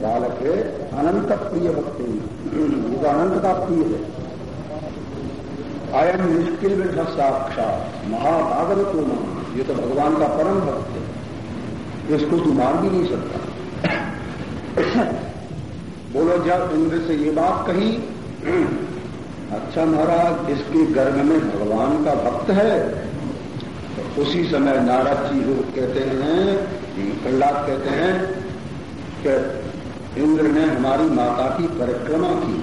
बालक है अनंत प्रिय भक्ति तो अनंत का प्रिय है अयम निष्किल में साक्षात महाभागव तो मान ये तो भगवान का परम भक्त है। इसको तू मान भी नहीं सकता। बोलो, जब इंद्र से ये बात कही अच्छा महाराज, इसके गर्भ में भगवान का भक्त है तो उसी समय नारद जी कहते हैं, प्रहलाद कहते हैं कि इंद्र ने हमारी माता की परिक्रमा की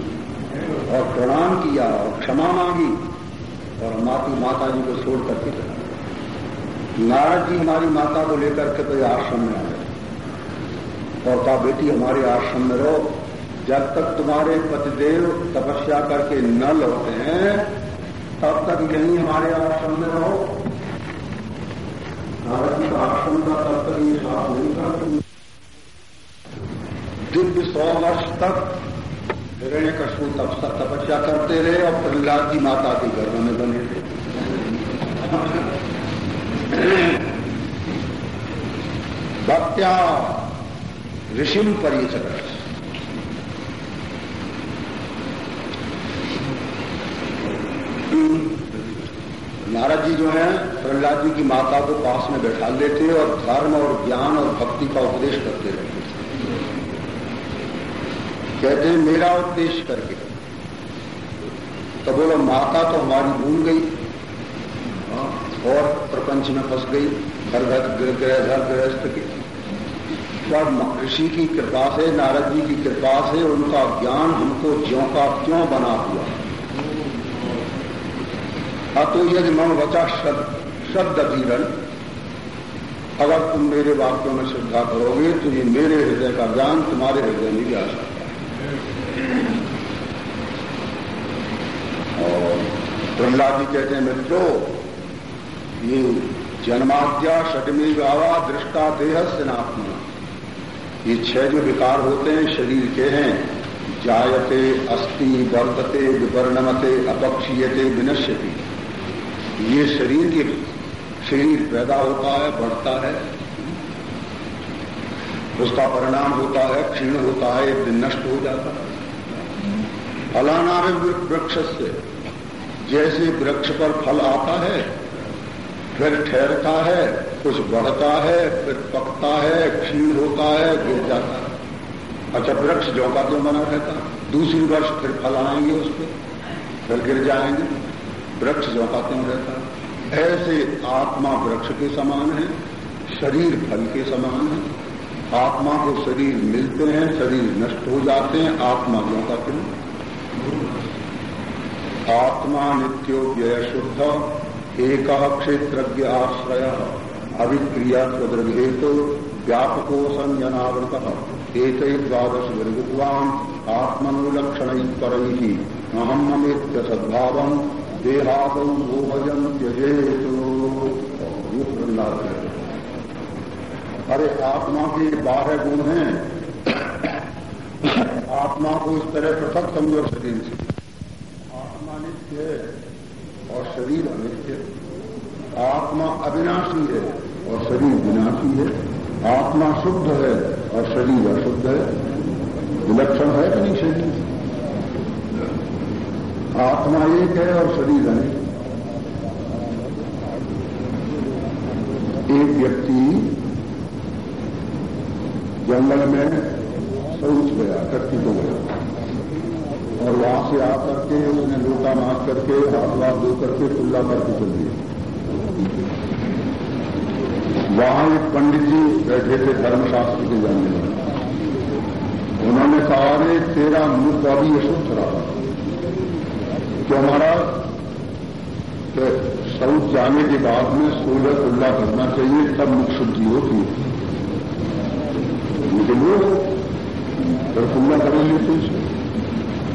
और प्रणाम किया और क्षमा मांगी और माती माता जी को छोड़ करके नारद जी हमारी माता को लेकर के तो आश्रम में आए और कहा, बेटी, हमारे आश्रम में रहो। जब तक तुम्हारे पतिदेव तपस्या करके न लौटे हैं, तब तक यही हमारे आश्रम में रहो। नारद जी का आश्रम का तब तक ये साफ़ नहीं था। दिव्य सौ वर्ष तक हिरण्य कशु तपस्या करते रहे और प्रहलाद जी माता के गर्भ में बने थे भक्त्या ऋषिम परिचर नारद जी जो हैं, प्रहलाद जी की माता को पास में बैठा लेते और धर्म और ज्ञान और भक्ति का उपदेश करते रहते कहते हैं, मेरा उपदेश करके। तो बोलो, माता तो हमारी भूल गई। और प्रपंच में फंस गई घर घर घर गृहस्थ के। पर ऋषि की कृपा से, नारद जी की कृपा से उनका ज्ञान हमको ज्यो का क्यों बना हुआ अतो यदि मन बचा शब्द अधीरण अगर तुम मेरे वाक्यों में श्रद्धा करोगे तो ये मेरे हृदय का ज्ञान, तुम्हारे हृदय में भी आ सकता और प्रहलाद जी कहते हैं, मित्रों, ये जन्माद्या षटमी गावा दृष्टा देह स्नात्मा ये छह जो विकार होते हैं, शरीर के हैं, जायते अस्थि वर्तते विवर्णमते अपक्षीयते, विनश्यति। ये शरीर के, शरीर पैदा होता है, बढ़ता है उसका परिणाम होता है, क्षीण होता है, एक दिन नष्ट हो जाता है। फलाना वृक्ष से जैसे वृक्ष पर फल आता है, फिर ठहरता है, कुछ बढ़ता है, फिर पकता है, क्षीण होता है, गिर जाता है। अच्छा वृक्ष जो का क्यों बना रहता दूसरी वर्ष फिर फल आएँगे उस पर फिर गिर जाएँगे। वृक्ष जो का क्यों रहता ऐसे आत्मा वृक्ष के समान है, शरीर फल के समान है। आत्मा को शरीर मिलते हैं, शरीर नष्ट हो जाते हैं, आत्मा क्यों का क्यों आत्मा नित्यो व्यय शुद्ध, एक क्षेत्रज्ञ आश्रय, अभिक्रिया स्वदृहेतु व्यापको संजनावृत एक द्वादश विद्वान आत्मनुलक्षण पर अहम ममेत्य सद्भाव, देहाद भोजन त्यजेतु अरे आत्मा के बारह गुण हैं। आत्मा को इस तरह पृथक समझो शरीर से। आत्मा नित्य है और शरीर अनित्य आत्मा अविनाशी है और शरीर विनाशी है। आत्मा शुद्ध है और शरीर अशुद्ध है। विलक्षण है कि नहीं शरीर? आत्मा एक है और शरीर अनेक एक व्यक्ति जंगल में शौच गया टट्टी को गया। और वहाँ से आकर के उसने लोटा मार करके हाथ वाथ धो करके खुला करके चल दिया। वहाँ एक पंडित जी बैठे थे धर्मशास्त्र के जानने में। उन्होंने कहा रे तेरा मुख अभी अशुद्ध रहा था कि हमारा शौच जाने के बाद में सोलह खुल्ला करना चाहिए, तब मुख शुद्धि होती है लेकिन वो खुल्ला कर लेते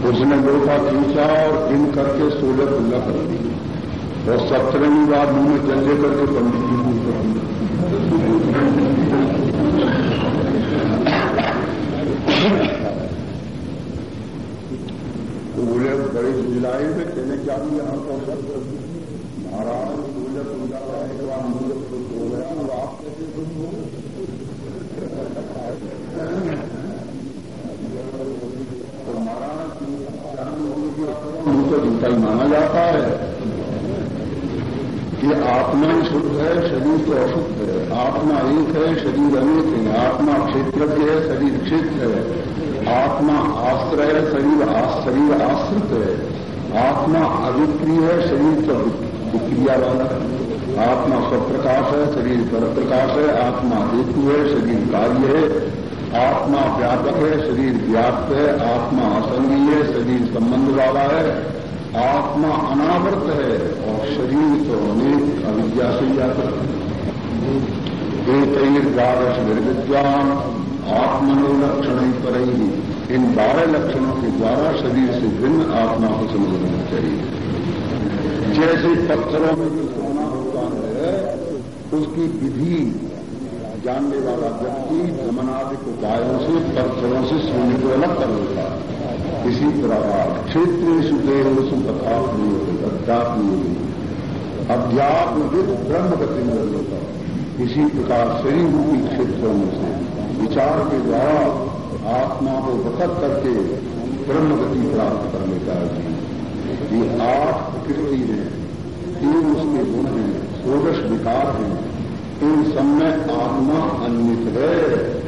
उसने लोटा खींचा और इन करके सोलह खुल्ला कर दिया और सत्रहवीं बार मुँह में करके पंडित जी मुँह कर तो बोले, बड़े जिलाए में कहने क्या भी यहाँ पर सब महाराज सोलह खुल्ला करने के बाद मुझे तो हो गया और आप कैसे सुन हो ही माना जाता है। कि आत्मा शुद्ध है, शरीर तो अशुद्ध है। आत्मा एक है, शरीर अनेक है। आत्मा क्षेत्रज्ञ है, शरीर क्षेत्र है। आत्मा आश्रय है, शरीर शरीर आश्रित है। आत्मा अविक्रिय है, शरीर तो विक्रिया वाला है। आत्मा स्वप्रकाश है, शरीर पर प्रकाश है। आत्मा हेतु है, शरीर कार्य है। आत्मा व्यापक है, शरीर व्याप्त है। आत्मा असंगी है, शरीर संबंध वाला है। आत्मा अनावृत है और शरीर तो अनेक अविद्या से है। एक द्वादश निर्विद्वान आत्मनुलक्षण ही पर। ही इन बारह लक्षणों के द्वारा शरीर से भिन्न आत्मा को समझ लेना चाहिए। जैसे पत्थरों में जो सोना होता है, उसकी विधि जानने वाला व्यक्ति धमनादिक उपायों से, पत्थरों से सोने को अलग कर लेता इसी प्रकार क्षेत्र सुदेह सुपथात्म अध्यात्म अध्यात्म विद ब्रह्म गति में लेता इसी प्रकार शरीर रूपी क्षेत्रों में से विचार के द्वारा आत्मा को वकत करके ब्रह्म गति प्राप्त करने का ये आठ प्रकृति है, तीन उसके गुण हैं सोदश विकार हैं। इन सब में आत्मा अन्वित है।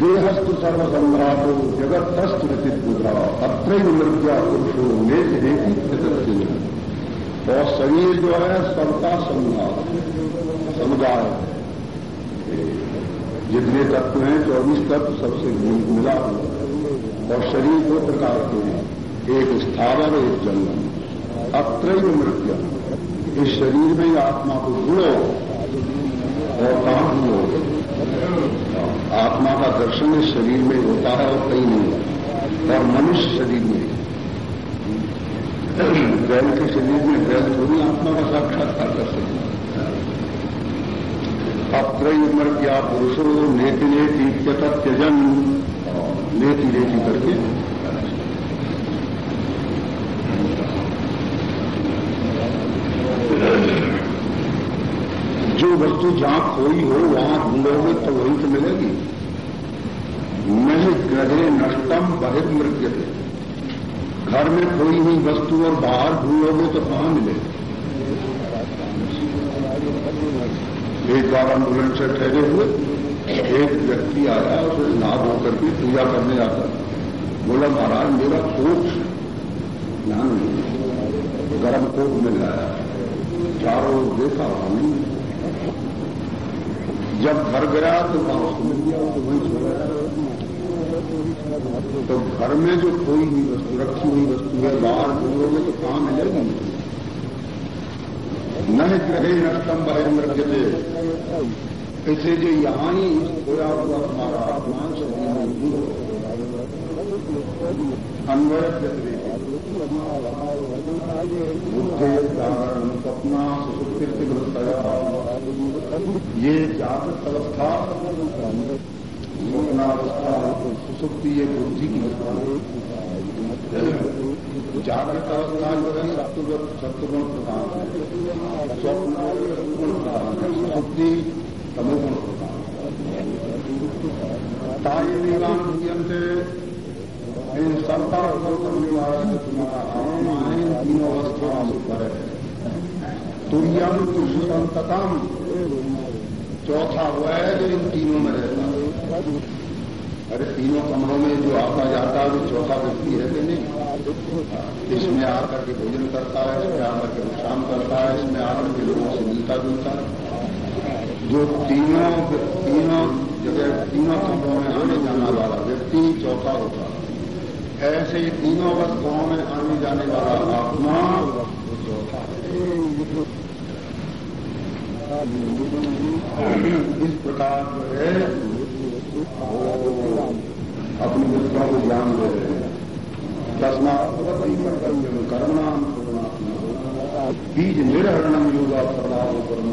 देहस्त सर्वसंग्राह जगत तस्त बुद्रा अत्र मृत्या पुरुषो में और शरीर जो है सबका संघात समुदाय जितने तत्व हैं चौबीस तत्व सबसे मिला और शरीर दो प्रकार के हैं। एक स्थावर, एक जंगम अत्र मृत्या। इस शरीर में आत्मा को जुड़ो। और कहाँ जुड़ो? आत्मा का दर्शन इस शरीर में होता है और कहीं नहीं होता। और मनुष्य शरीर में बैल के शरीर में बैल थोड़ी आत्मा का साक्षात्कार कर सकते अब अत्र उम्र क्या पुरुषों नेति नेति त्यजन। नेति नेति करके जो वस्तु जहाँ खोई हो, वहाँ ढूंढोगे तो वहीं से मिलेगी। नहीं ग्रहे नष्टम बहिर्मृत्य घर में खोई हुई वस्तु और बाहर ढूंढोगे तो कहाँ मिलेगी? एक बार आंदोलन से ठहरे हुए, एक व्यक्ति आया, उसे लाभ होकर के पूजा करने आता बोला, महाराज, मेरा कोट ध्यान गर्म कोट मिल रहा है। चारों देखा नहीं जब घर गया तो वहाँ उसको मिल गया तो वहीं छोड़ा तो घर में जो कोई भी वस्तु, रखी हुई वस्तु है, बाहर ढूंढोगे तो कहाँ मिलेगी न ग्रहे नष्टम बहिर्मृत्यते ऐसे जो यहाँ ही खोया हुआ हमारा आत्मान शरीर अन्वय बुद्धि कारण सपना सुकृति ये जागृत अवस्था स्वप्नावस्था सुसुप्ति, ये बुद्धि की जागृत अवस्था जो है, सत्वगुण सत्वगुण प्रधान है। स्वप्न सत्वगुण प्रधान है। सुसुप्ति तमोगुण प्रधान ताई निगान से इन संपर्क करने वाला तुम्हारा इन तीनों अवस्थाओं पर है। तुरियम सुसंततम चौथा हुआ है जो इन तीनों में रहता है। अरे तीनों कमरों में जो आता जाता है, वो चौथा व्यक्ति है कि नहीं? इसमें आकर के भोजन करता है, इसमें आकर के विश्राम करता है, इसमें आकर के लोगों से मिलता जुलता है। जो तीनों तीनों जगह, तीनों कमरों में आने जाने वाला व्यक्ति चौथा होता है। ऐसे ही तीनों अवस्थाओं में आने जाने वाला आत्मा चौथा है। इस प्रकार जो है अपनी मित्रों को ज्ञान दे रहे हैं। कर्तव्य कर्मणाम बीज निर्हरणम योगा प्रभाव कर्म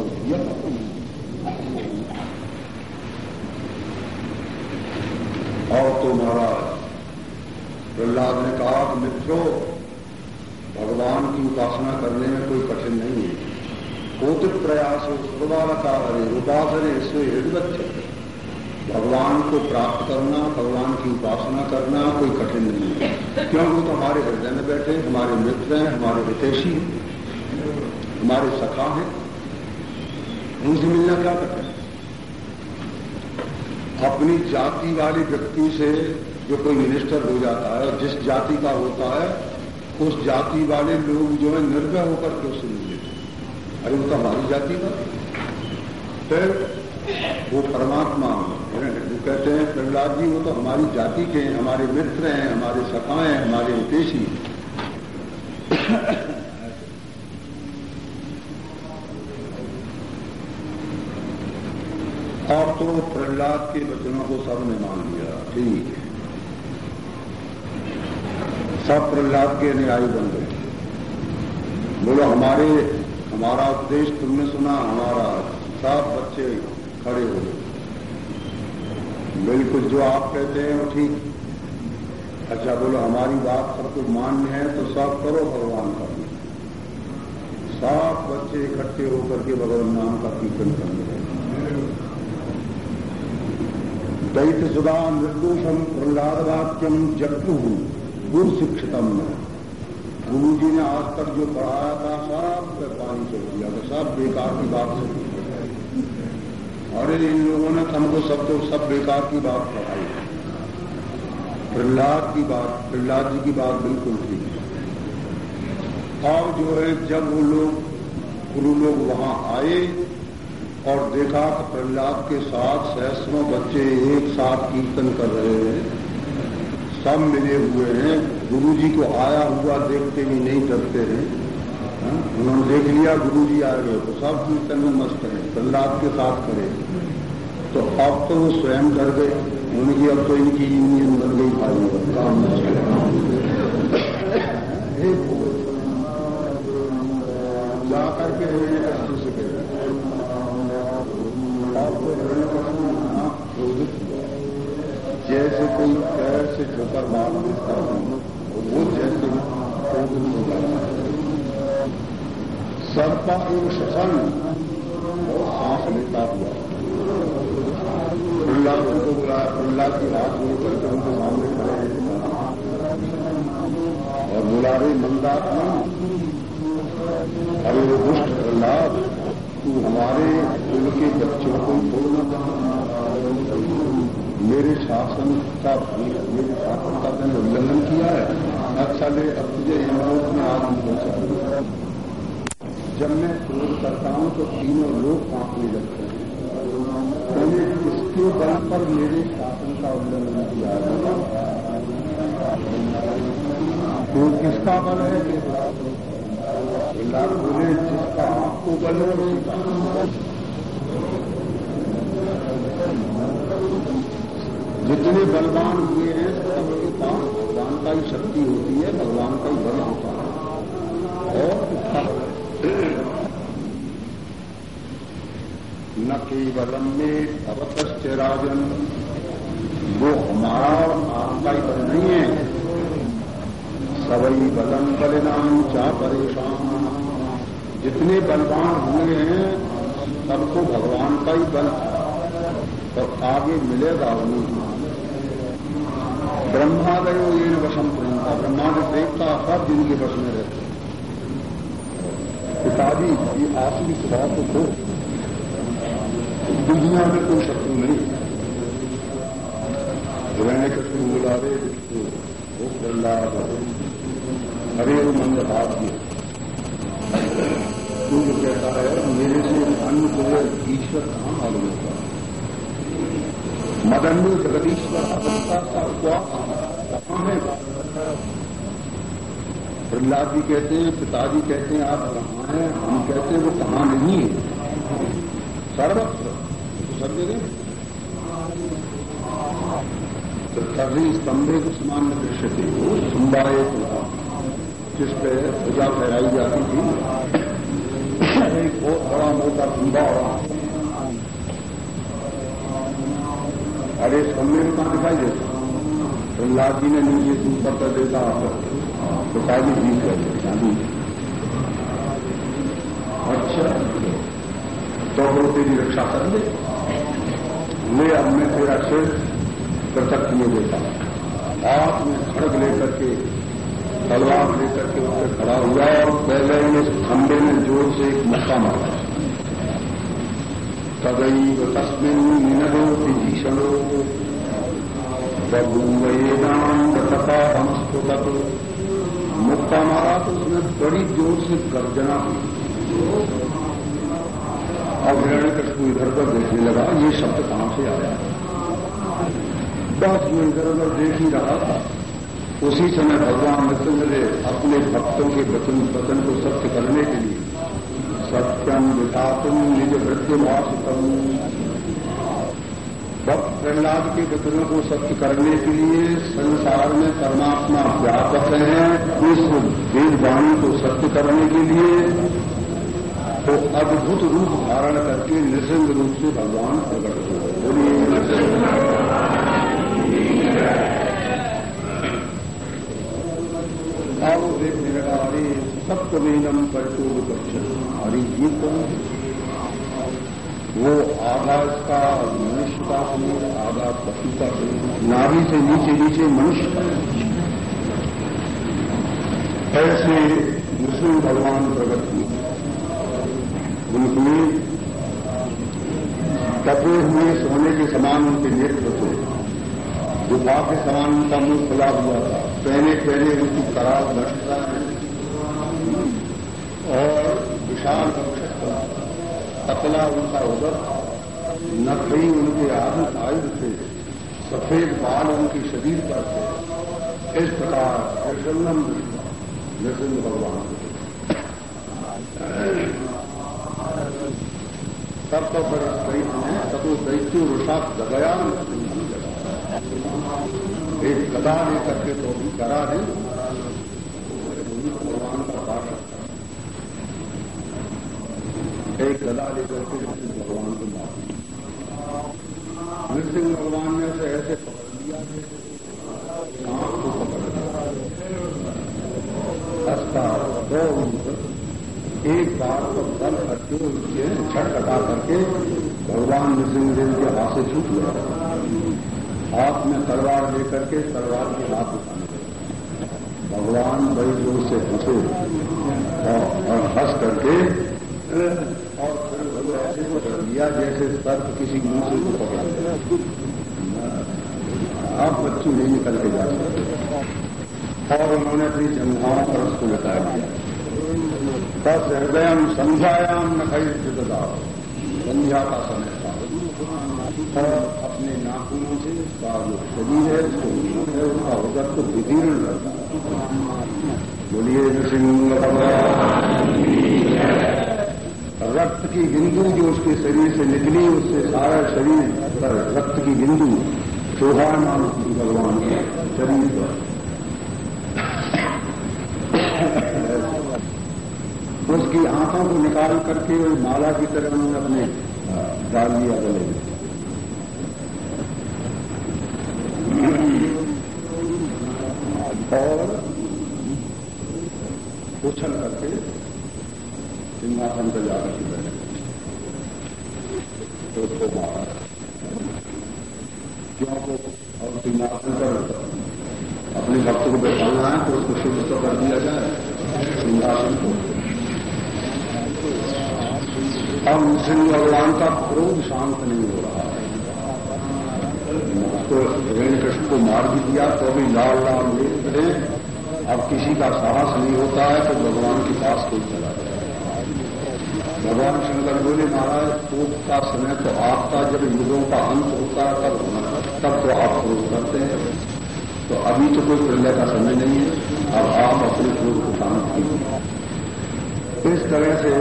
और तो महाराज, प्रहलाद ने कहा मित्रों, भगवान की उपासना करने में कोई कठिन नहीं प्रयास सर्वालकार उपासने से हृदय भगवान को प्राप्त करना, भगवान की उपासना करना कोई कठिन नहीं है। क्योंकि वो तो हमारे हृदय में बैठे, हमारे मित्र हैं, हमारे हितेशी हैं, हमारे सखा हैं। उनसे मिलना क्या कठिन अपनी जाति वाली व्यक्ति से जो कोई मिनिस्टर हो जाता है, जिस जाति का होता है, उस जाति वाले लोग जो है निर्भय होकर के उससे मिले अरे वो तो हमारी जाति का फिर वो परमात्मा वो कहते हैं, प्रहलाद जी, वो तो हमारी जाति के हैं, हमारे मित्र हैं, हमारे सखाएँ हैं, हमारे हितेशी और तो प्रहलाद के वचनों को सबने मान लिया। ठीक। है सब प्रहलाद के न्यायी बन गए। बोलो, हमारे हमारा उपदेश तुमने सुना, हमारा सब बच्चे खड़े हो गए। बिल्कुल जो आप कहते हैं वो ठीक। अच्छा बोलो, हमारी बात सब सबको मान्य है तो सब करो भगवान का। सब बच्चे इकट्ठे होकर के भगवान नाम का कीर्तन करने लगे दैत सुधा निर्दोषम प्रहलाद वाक्यम जग्नु गुरु शिक्षितम गुरु जी ने आज तक जो पढ़ाया था सब पानी से दिया था। सब बेकार की बात से अरे, इन लोगों ने हमको सब तो सब बेकार की बात पढ़ाई। प्रहलाद की बात, प्रहलाद जी की बात बिल्कुल ठीक और जो है, जब वो लोग, गुरु लोग वहाँ आए और देखा कि प्रहलाद के साथ सहस्रों बच्चे एक साथ कीर्तन कर रहे हैं। सब मिले हुए हैं। गुरु जी को आया हुआ देखते भी नहीं डरते हैं। उन्होंने देख लिया गुरु जी आ गए तो सब कीर्तन में मस्त है, प्रहलाद के साथ करे तो अब तो वो स्वयं कर गए उनकी अब तो इनकी यूनियन बन गई भाई काम जा करके कष्ट से जैसे कोई पैर से ठोकर मार देता हूँ, वो जैसे क्रोधित हो जाता है सर्पा एक शशन और सांस लेता हुआ। प्रहलाद को बुलाया प्रहलाद की हाथ जोड़ करके उनके सामने खड़े और बुला रहे मंदात्मा अरे वो दुष्ट प्रहलाद, तू हमारे कुल के बच्चों को बोलना मेरे शासन का मेरे शासन का मैंने उल्लंघन किया है। अच्छा ले, अब तुझे यमलोक में आदमी हो सकता जब मैं क्रोध करता हूँ तो तीनों लोग कांपने लगते हैं। मैंने किसके बल पर मेरे शासन का उल्लंघन किया तो किसका बल है? बोले, जिसका आपको बल है। जितने बलवान हुए हैं, सबके पास भगवान का ही शक्ति होती है, भगवान का ही बल होता है। और न केवलम में अवतश्च राजन। वो हमारा और आपका ही बल नहीं है सवई बलम बलिनाम चा परेशान जितने बलवान हुए हैं, सबको भगवान का ही बल था तो आगे मिलेगा उन्हें ब्रह्मादयो ये वशम प्रेमता ब्रह्मादि देवता सब जिनके वश में रहते पिताजी, ये आखिरी स्वभाव तो दो। दुनिया में कोई शत्रु नहीं। रहने शत्रु बोला रे विष्णु वो प्रहलाद हरे मंद भाग्य तू जो कहता है, मेरे से अन्य को ईश्वर कहाँ मालूम होता? मदंडो जगदीश्वर अवस्था का क्या कहाँ है? प्रहलाद जी कहते हैं, पिताजी कहते हैं, आप कहाँ हैं? हम कहते हैं, वो कहाँ नहीं है। सर्वत्र। सब जगह तो तभी स्तंभे को समान दृश्य थे। वो सुंबाए जिस पे पूजा फहराई जाती थी। एक बहुत बड़ा मोटा कुंभा अरे स्तंभे में कहाँ दिखाई देता? प्रहलाद जी ने नीचे ऊपर कर देता। पिताजी जीत गए चांदी अच्छा तो वो तेरी रक्षा कर दे ले अब मैं तेरा सिर पृथक किए देता हाथ में खड़ग लेकर के, तलवार लेकर के उससे खड़ा हुआ और पहले उस खंबे में ज़ोर से एक मक्का मारा। तदैव तस्मिन निनदो भीषणो हमस्फुटत मुक्का मारा तो उसने बड़ी ज़ोर से गर्जना हुई और हिरण्य कृष्ण इधर पर देखने लगा, ये शब्द कहाँ से आया बस जो इधर उधर देख ही रहा था उसी समय भगवान नृसिंह ने अपने भक्तों के वचन वचन को सत्य करने के लिए, सत्यम विधातुम निज वृत्ति मासुतम भक्त प्रहलाद के वचनों को सत्य करने के लिए संसार में परमात्मा व्यापक हैं। इस वेद वाणी को सत्य करने के लिए तो अद्भुत रूप धारण करके निसंग रूप से भगवान प्रकट हो बोलिए। आओ देखने लगा अरे अरे ये कौन वो आधा इसका मनुष्य का शरीर आधा पशु का नाभि से नीचे नीचे मनुष्य। का ऐसे मुस्लिम भगवान प्रकट उनकी कपड़े हुए सोने के समान उनके नेत्र थे गुफा के समान उनका मुँह खुला हुआ था। पहने पहने उनकी खराब दृष्टता है। और विशाल पतला उनका उदर नखरी उनके आयुध आयु थे। सफ़ेद बाल उनके शरीर पर थे। इस प्रकार प्रसन्नम नृसिंह भगवान तब तो ततो दैत्यो रुषात गया एक गदा लेकर करके तो भी करा है भगवान का पाठ एक गदा लेकर के भगवान को मार नृसिंह भगवान ने उसे ऐसे पकड़ लिया सांप को पकड़ लिया हस्ता दो एक बार तो उसके छठ कटा करके भगवान नृसिंहदेव के हाथ से छूट गया। हाथ में तलवार लेकर के तलवार के हाथ उठाने लगे। भगवान बड़ी ज़ोर से हंसे और हंस करके, और फिर ऐसे को कर दिया जैसे सर्प किसी मुँह से को पकड़ा। आप बच्चों नहीं निकल के जा सकते। और उन्होंने अपनी जंघाओं पर उसको बताया दिया। बस हृदय संध्यायाम न कई संध्या का समय था और अपने नाखूनों से उसका जो शरीर है उसको है, उसका उदर को विदीर्ण करता बोलिए नृसिंह रक्त की बिंदु जो उसके शरीर से निकली, उससे सारा शरीर पर रक्त की बिंदु। शोभायमान भगवान के शरीर पर। उसकी आँखों को निकाल करके माला की तरह उन्होंने अपने डाल दिया गले में। और उछल करके सिंहासन पर जाकर के बैठे तो उसको मारा। क्यों? को और सिंहासन पर अपने भक्त को बैठाना है तो उसको शुद्ध तो कर दिया जाए सिंहासन को। अब श्री भगवान का क्रोध शांत नहीं हो रहा है। तो रेण कृष्ण को मार भी दिया तो अभी लाल लाल लेते अब किसी का साहस नहीं होता है तो भगवान के पास कोई चला जाए। भगवान शंकर बोले, महाराज, क्रोध का समय तो आपका जब युगों का अंत होता है, तब तब तो आप क्रोध करते हैं। तो अभी तो कोई प्रलय का समय नहीं है, अब आप अपने क्रोध को शांत कीजिए। इस तरह से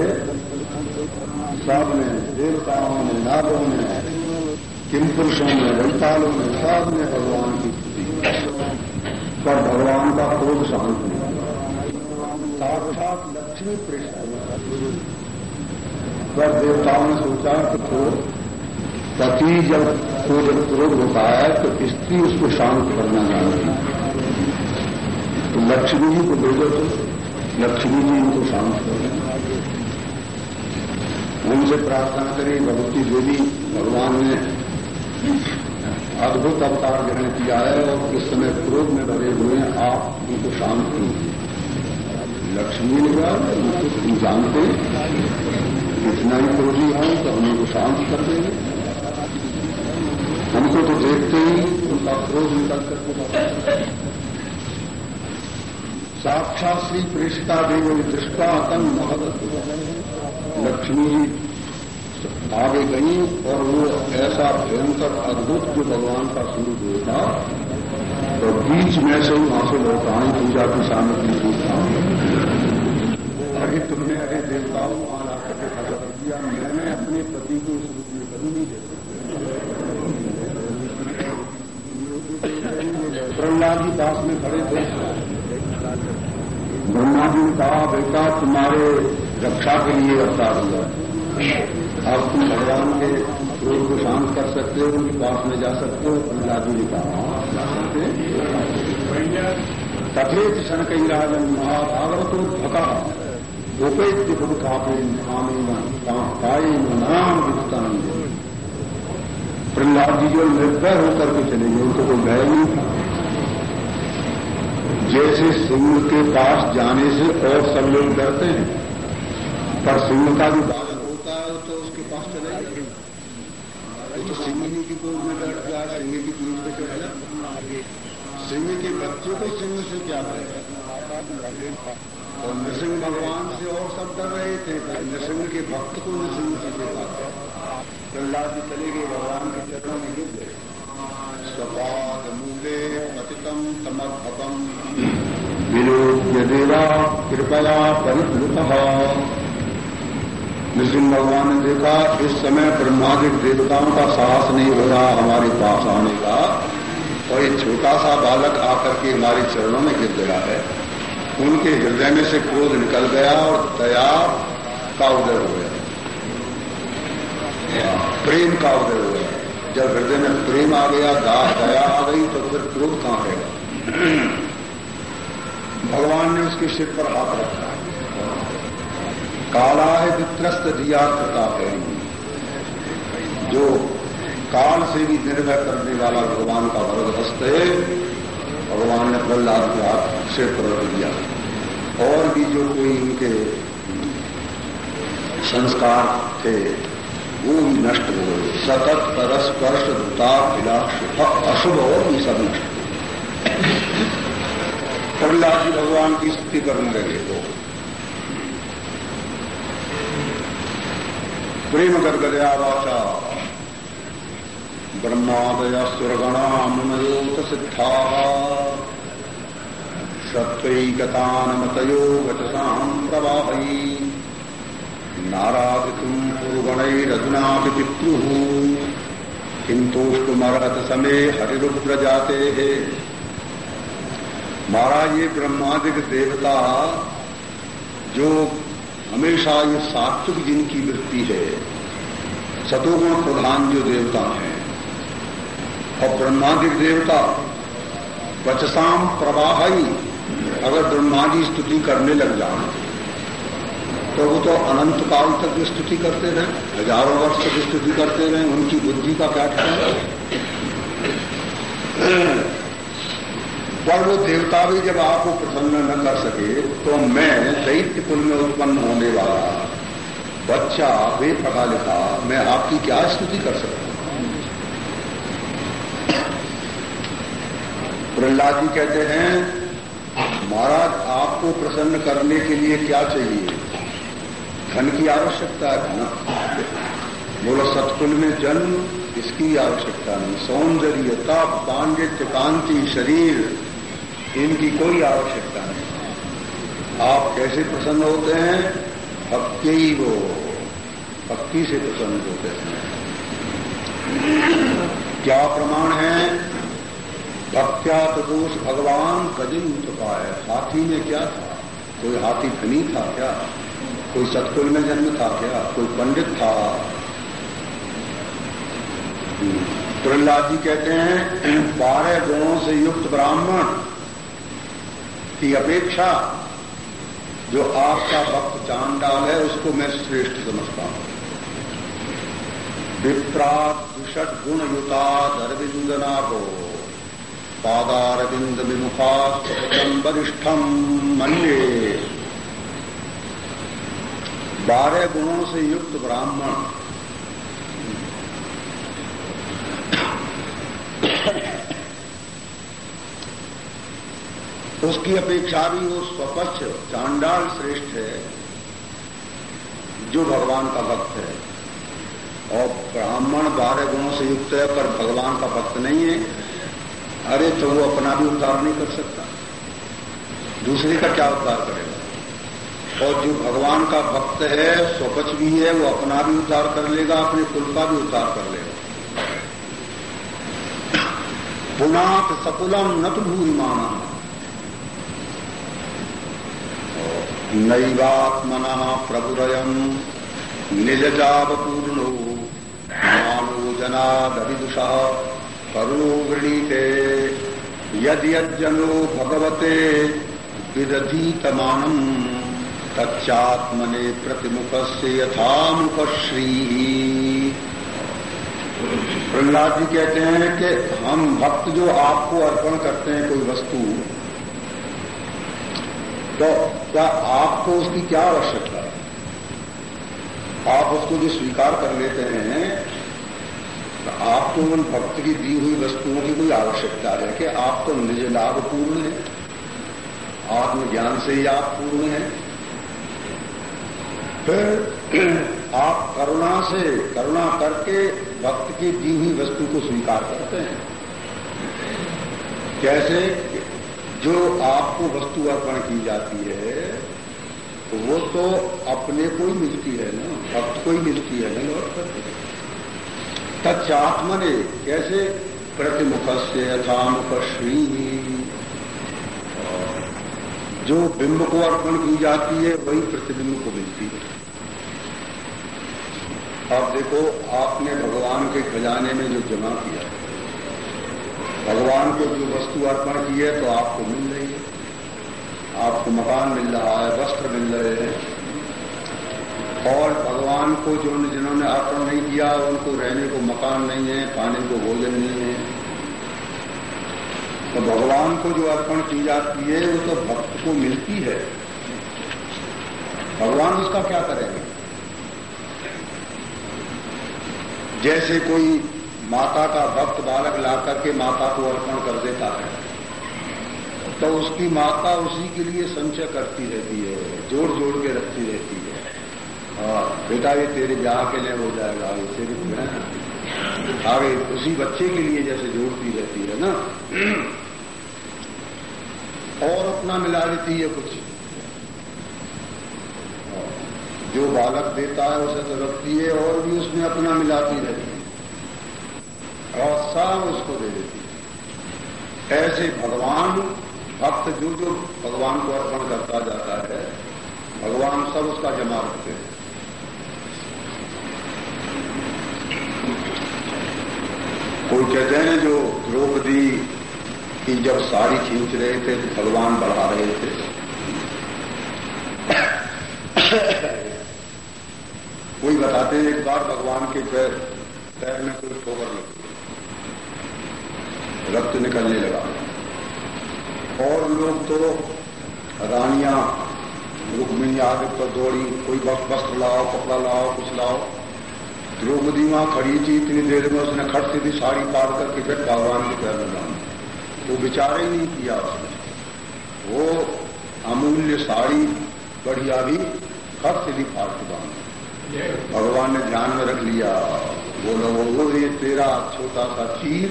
सबने देवताओं ने, नागों ने, किम पुरुषों ने वैतालों ने सबने भगवान की स्तुति पर भगवान का क्रोध शांत नहीं साक्षात लक्ष्मी पृष्ठ पर देवताओं ने सोचा कि तो पति जब क्रोध क्रोध होता है तो स्त्री उसको शांत करना जानती तो लक्ष्मी जी को भेजो तो लक्ष्मी जी उनको शांत कर उनसे प्रार्थना करी, भगवती देवी, भगवान ने अद्भुत अवतार ग्रहण किया है और इस समय क्रोध में भरे हुए हैं। आप उनको शांत कीजिए। लक्ष्मी ने कहा उनको तुम जानते इतना ही क्रोधी हो तो हम उनको शांत कर देंगे। हमको तो देखते ही उनका क्रोध निकल करके साक्षात श्री प्रेषिता देव दृष्टा तन महत लक्ष्मी आगे गई और वो ऐसा भयंकर अद्भुत जो भगवान का स्वरूप हुआ तो बीच में से वहाँ से लौटाई पूजा की सामग्री सूचना अरे तुमने, अरे देवताओं वहाँ खड़ा कर दिया। मैंने अपने पति को इस रूप में कभी नहीं देखा। प्रहलाद जी पास में खड़े थे। ब्रह्मा जी ने कहा, बेटा, तुम्हारे रक्षा के लिए अवतार हुआ। आप तुम भगवान के क्रोध को शांत कर सकते हो, उनके पास में जा सकते हो जी ने कहा जा सकते तथेत कई राजन महाभागवतो भका उपैत्य खुद कापे पाए नाम विस्तानंद प्रहलाद जी जो निर्भय होकर के चले गए, उनको कोई भय नहीं था। जैसे सिंह के पास जाने से और सब लोग डरते हैं। पर सिंह का भी होता है तो उसके पास चले तो सिंह की गोद में बैठ गया सिंह की पीठ पे चढ़ गया सिंह के बच्चे को सिंह से क्या करेगा और नृसिंह भगवान से और सब डर रहे थे नृसिंह के भक्त को नृसिंह से देखा प्रहलाद जी चले गए भगवान के चरणों में गिर गए। स्वपाद मूले पतितम समर्भतम विरोध देवा कृपया परिप्लुत नृसिंह भगवान ने देखा, इस समय ब्रह्मादिक देवताओं का साहस नहीं हो रहा, हमारे पास आने का। और एक छोटा सा बालक आकर के हमारे चरणों में गिर गया है। उनके हृदय में से क्रोध निकल गया और दया का उदय हो गया। प्रेम का उदय हो गया। जब हृदय में प्रेम आ गया दया आ गई तो फिर क्रोध कहाँ रहेगा भगवान ने उसके सिर पर हाथ रखा। काला है वित्रस्त दिया कृता है जो काल से भी निर्भय करने वाला भगवान का वरद हस्त है भगवान ने प्रहलाद के हाथ से प्रवृत्त दिया। और भी जो कोई इनके संस्कार थे, वो भी नष्ट हो गए। सतत परस्पर्श धुता विलास अशुभ और भी सब नष्ट। हो प्रहलाद जी भगवान की स्थिति करने लगे। तो प्रेम गर्गदया वाचा ब्रह्मादय सुरगणा मुनयोत सिद्धा सत्वैकतानमतयो वचसाम् प्रवाहै। नाराधितुम् पितृः किन्तुष्टुमर्हत समे हरिरुद्रजाते। महाराज ये ब्रह्मादिक देवता, जो हमेशा ये सात्विक जिनकी वृत्ति है, सतोगुण प्रधान जो देवता हैं, और ब्रह्मादिक देवता, वचसाम प्रवाह अगर ब्रह्मा जी स्तुति करने लग जाए तो वो तो अनंत काल तक स्तुति करते रहे, हज़ारों वर्ष तक स्तुति करते रहे, उनकी बुद्धि का क्या ठिकाना? पर वो देवता भी जब आपको प्रसन्न न कर सके तो मैं दैत्य कुल में उत्पन्न होने वाला बच्चा बेपढ़ा लिखा, मैं आपकी क्या स्तुति कर सकता हूँ? प्रहलाद जी कहते हैं, महाराज, आपको प्रसन्न करने के लिए क्या चाहिए? धन की आवश्यकता है धन बोलो, सतकुल में जन्म, इसकी आवश्यकता नहीं। सौंदर्य तप पांडित्य, कांति, शरीर इनकी कोई आवश्यकता नहीं। आप कैसे प्रसन्न होते हैं? भक्ति ही वो। भक्ति से प्रसन्न होते हैं। क्या प्रमाण है? भक्त्या प्रदोष भगवान कदिन चुका है हाथी में क्या था? कोई हाथी धनी था क्या? कोई सतकुल में जन्म था क्या? कोई पंडित था? प्रहलाद जी कहते हैं, बारह गुणों से युक्त ब्राह्मण की अपेक्षा जो आपका भक्त चांडाल है, उसको मैं श्रेष्ठ समझता हूँ। विप्रात षट गुण युता अरविंदनाभो पादारविंद विमुखा वरिष्ठम मन्ये। बारह गुणों से युक्त ब्राह्मण उसकी अपेक्षा भी वो स्वपक्ष चांडाल श्रेष्ठ है, जो भगवान का भक्त है। और ब्राह्मण बारह गुणों से युक्त है, पर भगवान का भक्त नहीं है। अरे तो वो अपना भी उद्धार नहीं कर सकता। दूसरे का क्या उद्धार करेगा? और जो भगवान का भक्त है स्वपच भी है, वो अपना भी उद्धार कर लेगा, अपने कुल का भी उद्धार कर लेगा। पुनाथ सकुलम नत भूरी माना नैवात्मना प्रभुरयम निजजावपूर्णो मानो जनादविदुषा करो वृणीते यद्यज्जनो भगवते विदधीतमानम, तच्चात्मने प्रतिमुख से यथामुख श्री प्रहलाद जी कहते हैं कि हम भक्त जो आपको अर्पण करते हैं कोई वस्तु तो क्या आपको उसकी क्या आवश्यकता है? आप उसको जो स्वीकार कर लेते हैं तो आपको उन भक्त की दी हुई वस्तुओं की कोई आवश्यकता है कि आप तो निज लाभ पूर्ण है? आत्मज्ञान से ही आप पूर्ण हैं। फिर आप करुणा से, करुणा करके भक्त की दी हुई वस्तु को स्वीकार करते हैं। कैसे? जो आपको वस्तु अर्पण की जाती है, वो तो अपने को ही मिलती है ना, भक्त को ही मिलती है ना लौट करके कैसे प्रतिमुख से यथामुख श्री। जो बिंब को अर्पण की जाती है, वही प्रतिबिंब को मिलती है। अब देखो, आपने भगवान के खजाने में जो जमा किया है भगवान को जो वस्तु अर्पण की है तो आपको मिल रही है। आपको मकान मिल रहा है, वस्त्र मिल रहे हैं। और भगवान को जो जिन्होंने अर्पण नहीं किया, उनको रहने को मकान नहीं है, खाने को भोजन नहीं है। तो भगवान को जो अर्पण की जाती है, वो तो भक्त को मिलती है। भगवान उसका क्या करेंगे? जैसे कोई माता का भक्त बालक ला करके माता को अर्पण कर देता है। तो उसकी माता उसी के लिए संचय करती रहती है जोड़ जोड़ के रखती रहती है। और बेटा, ये तेरे ब्याह के लिए हो जाएगा, ये तेरे आगे उसी बच्चे के लिए जैसे जोड़ती रहती है ना। और अपना मिला देती है कुछ। जो बालक देता है, उसे तो रखती है और भी उसमें अपना मिलाती रहती है। और सब उसको दे देती है। ऐसे भगवान, भक्त जो जो भगवान को अर्पण करता जाता है, भगवान सब उसका जमा रखते हैं। कोई कहते हैं जो द्रौपदी की जब साड़ी खींच रहे थे तो भगवान बढ़ा रहे थे। कोई बताते हैं एक बार भगवान के पैर पैर में कोई ठोकर लगी। रक्त निकलने लगा। और लोग तो रानियाँ रुक्मिणी आगे पर दौड़ी कोई वक्त वस्त्र लाओ कपड़ा लाओ कुछ लाओ। द्रौपदी वहाँ खड़ी थी इतनी देर में उसने खट सीधी साड़ी पार करके फिर भगवान के पैर में डाली वो विचार ही नहीं किया उसने। वो अमूल्य साड़ी बढ़िया भी खट सीधी फाड़ के बाँध। भगवान ने ध्यान में रख लिया। बोलो वो ये तेरा छोटा सा चीज़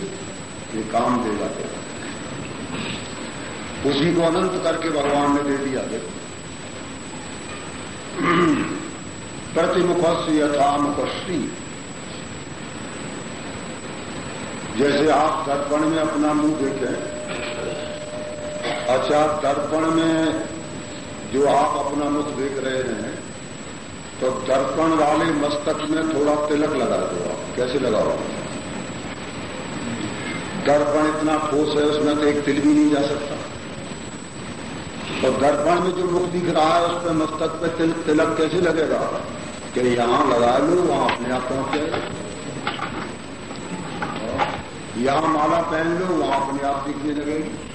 ये काम देगा तेरा उसी को अनंत करके भगवान ने दे दिया, देखो। प्रतिमुख से यथामुख श्री जैसे आप दर्पण में अपना मुँह देखें अच्छा दर्पण में जो आप अपना मुख देख रहे हैं तो दर्पण वाले मस्तक में थोड़ा तिलक लगा दो आप। कैसे लगाओ दर्पण इतना ठोस है उसमें तो एक तिल भी नहीं जा सकता। और दर्पण में जो मुख दिख रहा है उस पर मस्तक पे तिल, तिलक कैसे लगेगा? कि यहाँ लगा लो वहाँ अपने आप पहुँच यहाँ माला पहन लो वहाँ अपने आप दिखने लगेगी।